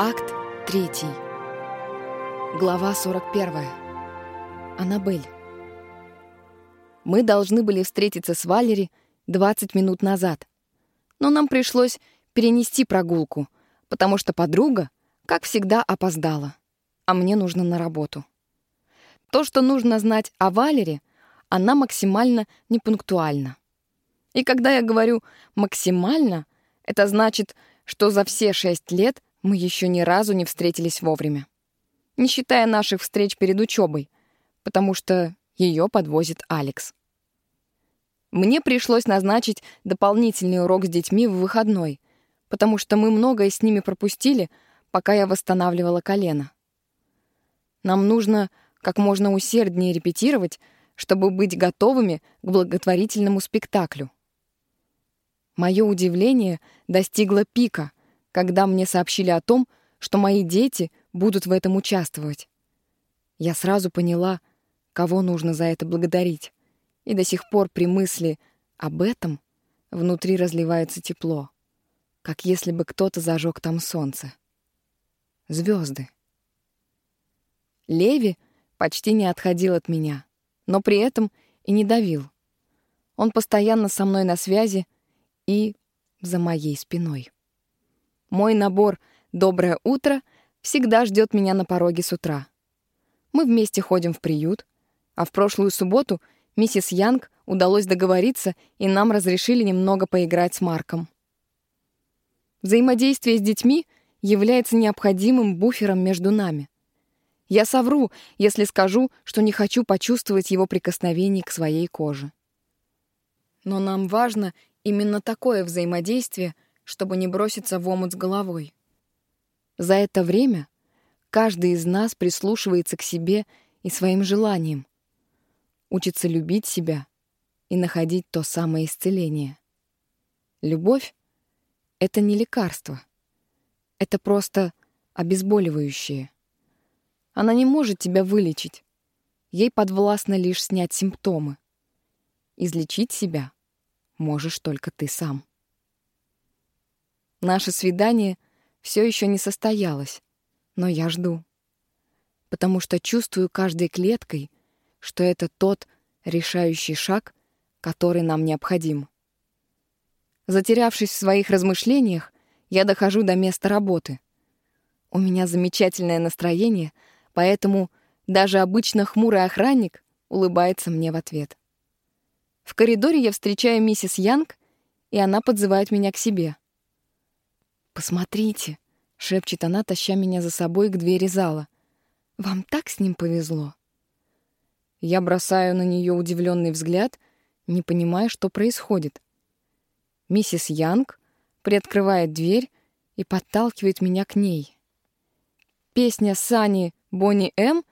Акт 3. Глава 41. Аннабель. Мы должны были встретиться с Валери 20 минут назад. Но нам пришлось перенести прогулку, потому что подруга, как всегда, опоздала, а мне нужно на работу. То, что нужно знать о Валере, она максимально непунктуальна. И когда я говорю «максимально», это значит, что за все шесть лет мы еще ни разу не встретились вовремя. Не считая наших встреч перед учебой, потому что ее подвозит Алекс. Мне пришлось назначить дополнительный урок с детьми в выходной, потому что мы многое с ними пропустили, пока я восстанавливала колено. Нам нужно как можно усерднее репетировать, чтобы быть готовыми к благотворительному спектаклю. Мое удивление достигло пика, когда мне сообщили о том, что мои дети будут в этом участвовать. Я сразу поняла, кого нужно за это благодарить, и до сих пор при мысли об этом внутри разливается тепло, как если бы кто-то зажег там солнце. Звезды. Леви почти не отходил от меня, но при этом и не давил. Он постоянно со мной на связи и за моей спиной. Мой набор «Доброе утро» всегда ждет меня на пороге с утра. Мы вместе ходим в приют, а в прошлую субботу миссис Янг удалось договориться, и нам разрешили немного поиграть с Марком. Взаимодействие с детьми является необходимым буфером между нами. Я совру, если скажу, что не хочу почувствовать его прикосновений к своей коже. Но нам важно именно такое взаимодействие — чтобы не броситься в омут с головой. За это время каждый из нас прислушивается к себе и своим желаниям, учится любить себя и находить то самое исцеление. Любовь — это не лекарство. Это просто обезболивающее. Она не может тебя вылечить. Ей подвластно лишь снять симптомы. Излечить себя можешь только ты сам. Наше свидание все еще не состоялось, но я жду. Потому что чувствую каждой клеткой, что это тот решающий шаг, который нам необходим. Затерявшись в своих размышлениях, я дохожу до места работы. У меня замечательное настроение, поэтому даже обычно хмурый охранник улыбается мне в ответ. В коридоре я встречаю миссис Янг, и она подзывает меня к себе — «Посмотрите», — шепчет она, таща меня за собой к двери зала. «Вам так с ним повезло». Я бросаю на нее удивленный взгляд, не понимая, что происходит. Миссис Янг приоткрывает дверь и подталкивает меня к ней. Песня Сани Бонни М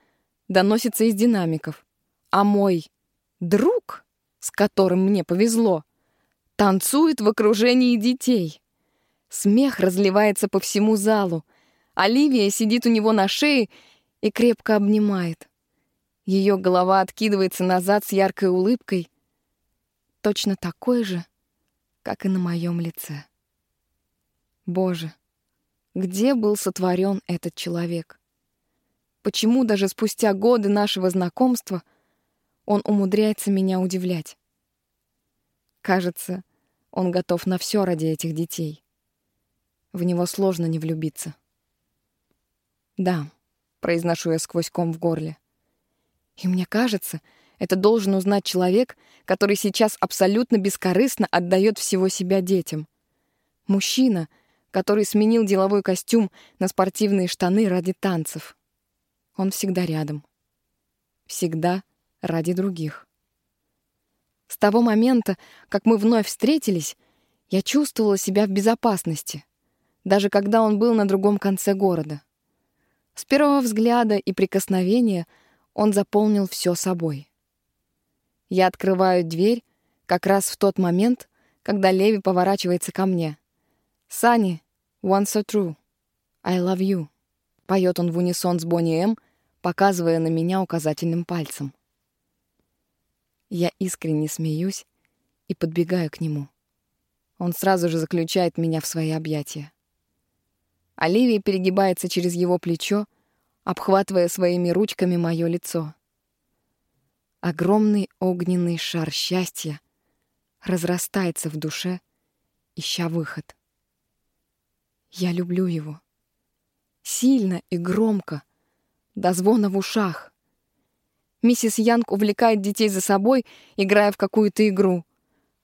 доносится из динамиков, а мой друг, с которым мне повезло, танцует в окружении детей. Смех разливается по всему залу. Оливия сидит у него на шее и крепко обнимает. Ее голова откидывается назад с яркой улыбкой, точно такой же, как и на моем лице. Боже, где был сотворен этот человек? Почему даже спустя годы нашего знакомства он умудряется меня удивлять? Кажется, он готов на все ради этих детей. В него сложно не влюбиться. «Да», — произношу я сквозь ком в горле. «И мне кажется, это должен узнать человек, который сейчас абсолютно бескорыстно отдает всего себя детям. Мужчина, который сменил деловой костюм на спортивные штаны ради танцев. Он всегда рядом. Всегда ради других. С того момента, как мы вновь встретились, я чувствовала себя в безопасности даже когда он был на другом конце города. С первого взгляда и прикосновения он заполнил все собой. Я открываю дверь как раз в тот момент, когда Леви поворачивается ко мне. «Сани, one so true. I love you», — поет он в унисон с Бонни М., показывая на меня указательным пальцем. Я искренне смеюсь и подбегаю к нему. Он сразу же заключает меня в свои объятия. Оливия перегибается через его плечо, обхватывая своими ручками мое лицо. Огромный огненный шар счастья разрастается в душе, ища выход. Я люблю его. Сильно и громко, до звона в ушах. Миссис Янг увлекает детей за собой, играя в какую-то игру.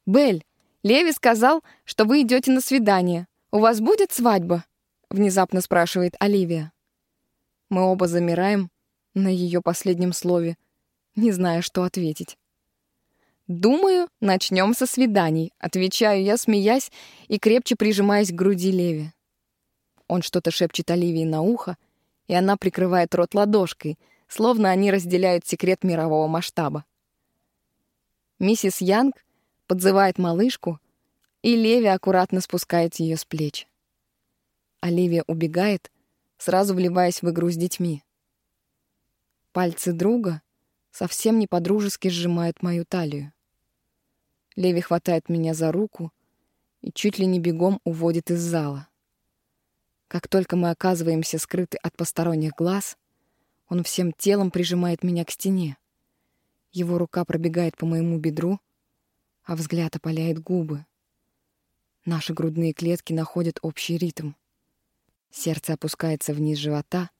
«Белль, Леви сказал, что вы идете на свидание. У вас будет свадьба?» — внезапно спрашивает Оливия. Мы оба замираем на ее последнем слове, не зная, что ответить. «Думаю, начнем со свиданий», — отвечаю я, смеясь и крепче прижимаясь к груди Леви. Он что-то шепчет Оливии на ухо, и она прикрывает рот ладошкой, словно они разделяют секрет мирового масштаба. Миссис Янг подзывает малышку, и Леви аккуратно спускает ее с плеч. Оливия убегает, сразу вливаясь в игру с детьми. Пальцы друга совсем не подружески сжимают мою талию. Леви хватает меня за руку и чуть ли не бегом уводит из зала. Как только мы оказываемся скрыты от посторонних глаз, он всем телом прижимает меня к стене. Его рука пробегает по моему бедру — а взгляд опаляет губы. Наши грудные клетки находят общий ритм. Сердце опускается вниз живота,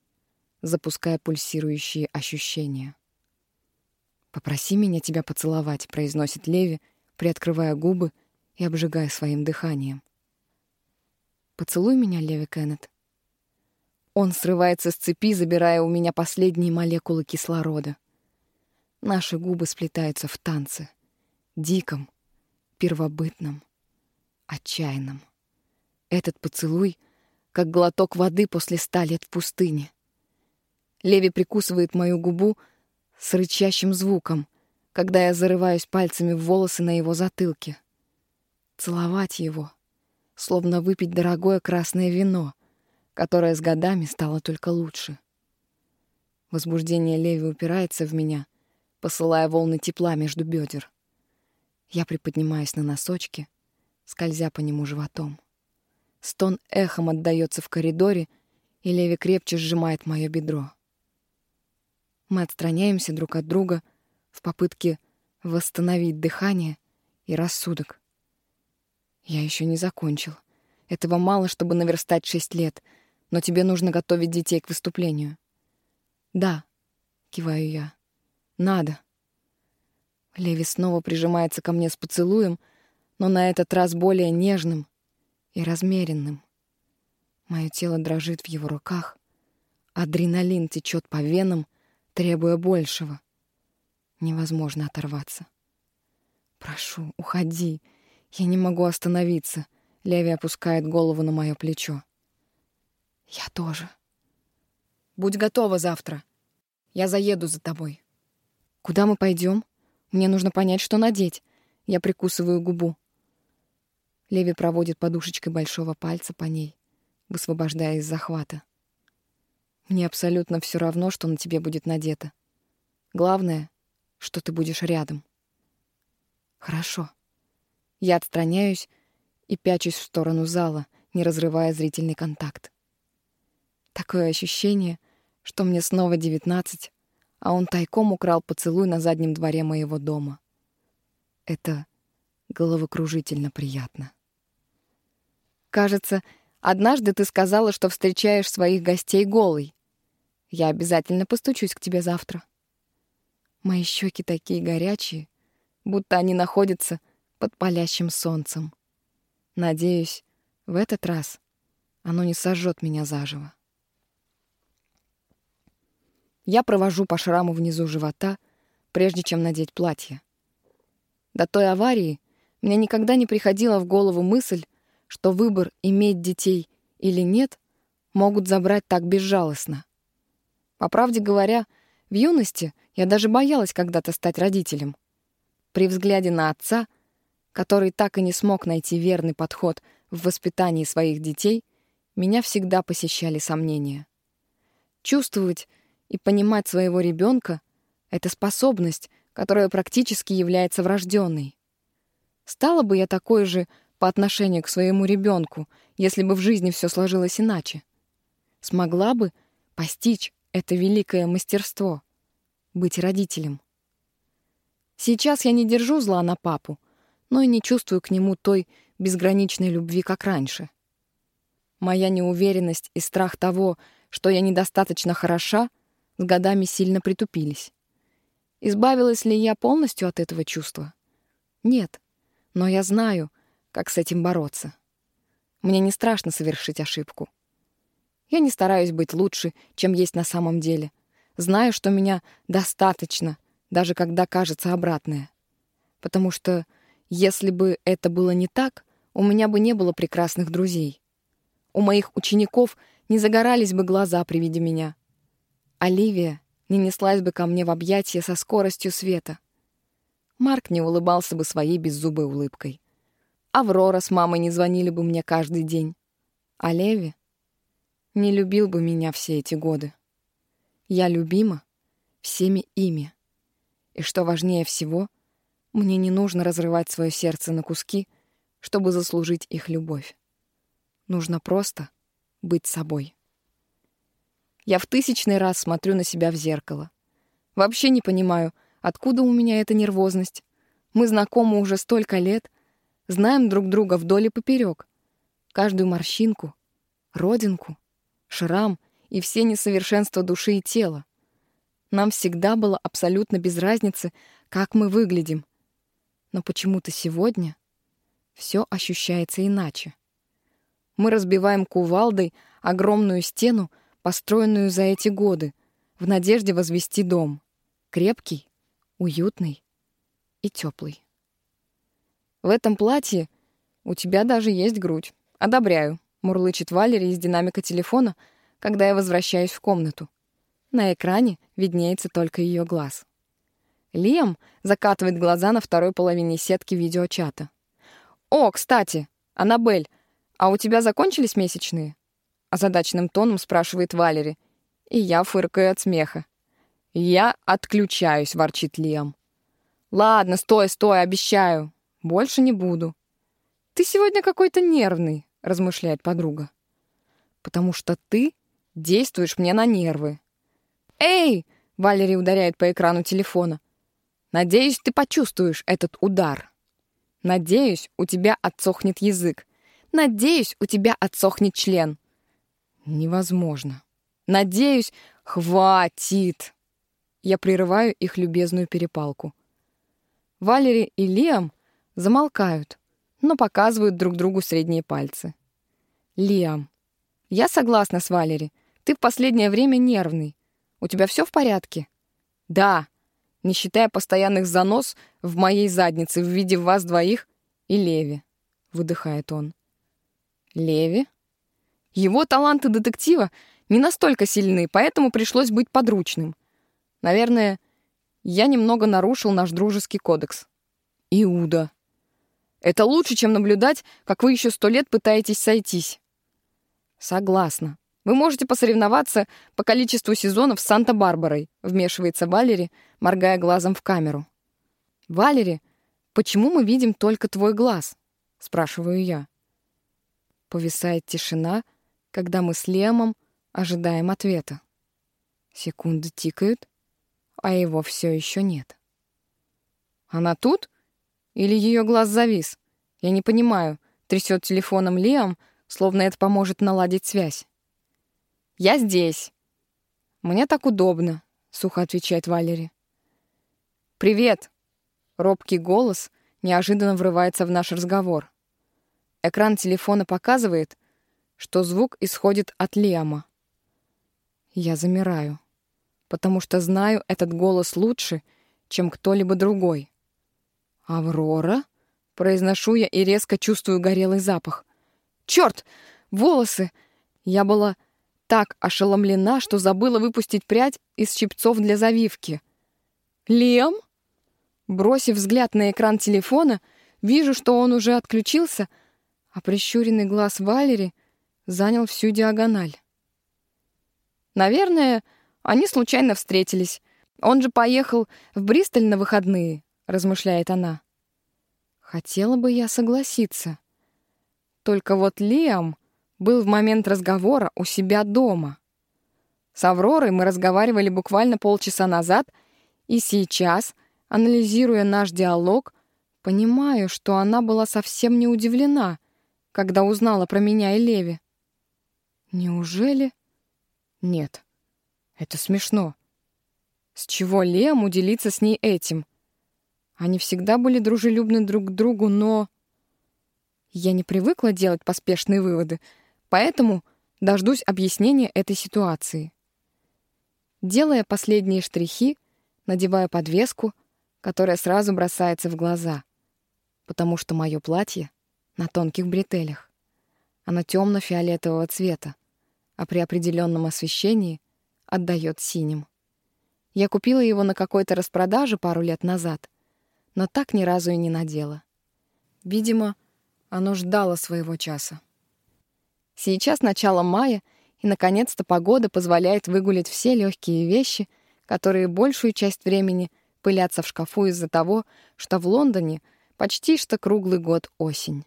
запуская пульсирующие ощущения. «Попроси меня тебя поцеловать», — произносит Леви, приоткрывая губы и обжигая своим дыханием. «Поцелуй меня, Леви Кеннет». Он срывается с цепи, забирая у меня последние молекулы кислорода. Наши губы сплетаются в танце — диком, первобытном, отчаянном. Этот поцелуй — как глоток воды после ста лет в пустыне. Леви прикусывает мою губу с рычащим звуком, когда я зарываюсь пальцами в волосы на его затылке. Целовать его, словно выпить дорогое красное вино, которое с годами стало только лучше. Возбуждение Леви упирается в меня, посылая волны тепла между бедер. Я приподнимаюсь на носочки, скользя по нему животом. Стон эхом отдаётся в коридоре, и Леви крепче сжимает моё бедро. Мы отстраняемся друг от друга в попытке восстановить дыхание и рассудок. Я ещё не закончил. Этого мало, чтобы наверстать шесть лет, но тебе нужно готовить детей к выступлению. Да, киваю я. Надо. Леви снова прижимается ко мне с поцелуем, но на этот раз более нежным и размеренным. Мое тело дрожит в его руках, адреналин течет по венам, требуя большего. Невозможно оторваться. «Прошу, уходи. Я не могу остановиться». Леви опускает голову на мое плечо. «Я тоже. Будь готова завтра. Я заеду за тобой». «Куда мы пойдем? Мне нужно понять, что надеть. Я прикусываю губу. Леви проводит подушечкой большого пальца по ней, высвобождая из захвата. Мне абсолютно все равно, что на тебе будет надето. Главное, что ты будешь рядом. Хорошо. Я отстраняюсь и пячусь в сторону зала, не разрывая зрительный контакт. Такое ощущение, что мне снова девятнадцать, а он тайком украл поцелуй на заднем дворе моего дома. Это головокружительно приятно. Кажется, однажды ты сказала, что встречаешь своих гостей голой. Я обязательно постучусь к тебе завтра. Мои щеки такие горячие, будто они находятся под палящим солнцем. Надеюсь, в этот раз оно не сожжет меня заживо. Я провожу по шраму внизу живота, прежде чем надеть платье. До той аварии мне никогда не приходила в голову мысль, что выбор иметь детей или нет могут забрать так безжалостно. По правде говоря, в юности я даже боялась когда-то стать родителем. При взгляде на отца, который так и не смог найти верный подход в воспитании своих детей, меня всегда посещали сомнения. Чувствовать и понимать своего ребенка — это способность, которая практически является врожденной. Стала бы я такой же по отношению к своему ребенку, если бы в жизни все сложилось иначе? смогла бы постичь это великое мастерство — быть родителем. Сейчас я не держу зла на папу, но и не чувствую к нему той безграничной любви, как раньше. Моя неуверенность и страх того, что я недостаточно хороша, с годами сильно притупились. Избавилась ли я полностью от этого чувства? Нет, но я знаю, как с этим бороться. Мне не страшно совершить ошибку. Я не стараюсь быть лучше, чем есть на самом деле. Знаю, что меня достаточно, даже когда кажется обратное. Потому что, если бы это было не так, у меня бы не было прекрасных друзей. У моих учеников не загорались бы глаза при виде меня. Оливия не неслась бы ко мне в объятия со скоростью света. Марк не улыбался бы своей беззубой улыбкой. Аврора с мамой не звонили бы мне каждый день. А Леви не любил бы меня все эти годы. Я любима всеми ими. И что важнее всего, мне не нужно разрывать свое сердце на куски, чтобы заслужить их любовь. Нужно просто быть собой. Я в тысячный раз смотрю на себя в зеркало. Вообще не понимаю, откуда у меня эта нервозность. Мы знакомы уже столько лет, знаем друг друга вдоль и поперек. Каждую морщинку, родинку, шрам и все несовершенства души и тела. Нам всегда было абсолютно без разницы, как мы выглядим. Но почему-то сегодня все ощущается иначе. Мы разбиваем кувалдой огромную стену, построенную за эти годы, в надежде возвести дом. Крепкий, уютный и теплый. В этом платье у тебя даже есть грудь. Одобряю, мурлычет Валерия из динамика телефона, когда я возвращаюсь в комнату. На экране виднеется только ее глаз. Лиам закатывает глаза на второй половине сетки видеочата. «О, кстати, Аннабель, а у тебя закончились месячные?» озадаченным тоном спрашивает Валери, и я фыркаю от смеха. «Я отключаюсь», — ворчит Лиам. «Ладно, стой, стой, обещаю. Больше не буду». «Ты сегодня какой-то нервный», — размышляет подруга. «Потому что ты действуешь мне на нервы». «Эй!» — Валерий ударяет по экрану телефона. «Надеюсь, ты почувствуешь этот удар. Надеюсь, у тебя отсохнет язык. Надеюсь, у тебя отсохнет член. Невозможно. Надеюсь, хватит. Я прерываю их любезную перепалку. Валери и Лиам замолкают, но показывают друг другу средние пальцы. Лиам, я согласна с Валери. Ты в последнее время нервный. У тебя все в порядке? Да, не считая постоянных занос в моей заднице в виде вас двоих и Леви, выдыхает он. Леви? Его таланты детектива не настолько сильны, поэтому пришлось быть подручным. Наверное, я немного нарушил наш дружеский кодекс. Иуда. Это лучше, чем наблюдать, как вы еще сто лет пытаетесь сойтись. Согласна. Вы можете посоревноваться по количеству сезонов с Санта-Барбарой, вмешивается Валери, моргая глазом в камеру. Валери, почему мы видим только твой глаз? спрашиваю я. Повисает тишина, когда мы с Лемом ожидаем ответа. Секунды тикают, а его все еще нет. Она тут? Или ее глаз завис? Я не понимаю. Трясет телефоном Лиам, словно это поможет наладить связь. «Я здесь». «Мне так удобно», — сухо отвечает Валери. «Привет!» — робкий голос неожиданно врывается в наш разговор. Экран телефона показывает, что звук исходит от Лиама. Я замираю, потому что знаю этот голос лучше, чем кто-либо другой. «Аврора?» — произношу я и резко чувствую горелый запах. «Чёрт! Волосы!» Я была так ошеломлена, что забыла выпустить прядь из щипцов для завивки. «Лем?» Бросив взгляд на экран телефона, вижу, что он уже отключился, а прищуренный глаз Валери занял всю диагональ. Наверное, они случайно встретились. Он же поехал в Бристоль на выходные, размышляет она. Хотела бы я согласиться. Только вот Лиам был в момент разговора у себя дома. С Авророй мы разговаривали буквально полчаса назад, и сейчас, анализируя наш диалог, понимаю, что она была совсем не удивлена, когда узнала про меня и Леви. Неужели? Нет. Это смешно. С чего Лему делиться с ней этим? Они всегда были дружелюбны друг к другу, но... Я не привыкла делать поспешные выводы, поэтому дождусь объяснения этой ситуации. Делая последние штрихи, надеваю подвеску, которая сразу бросается в глаза, потому что мое платье на тонких бретелях. Оно темно-фиолетового цвета, а при определенном освещении отдает синим. Я купила его на какой-то распродаже пару лет назад, но так ни разу и не надела. Видимо, оно ждало своего часа. Сейчас начало мая, и, наконец-то, погода позволяет выгулять все легкие вещи, которые большую часть времени пылятся в шкафу из-за того, что в Лондоне почти что круглый год осень.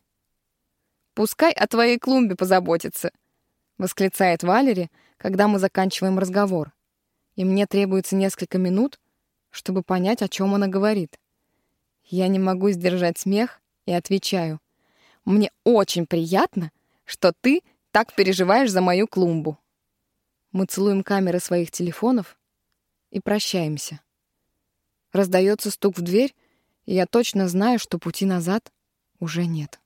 «Пускай о твоей клумбе позаботится», — восклицает Валери, когда мы заканчиваем разговор. И мне требуется несколько минут, чтобы понять, о чем она говорит. Я не могу сдержать смех и отвечаю. «Мне очень приятно, что ты так переживаешь за мою клумбу». Мы целуем камеры своих телефонов и прощаемся. Раздается стук в дверь, и я точно знаю, что пути назад уже нет.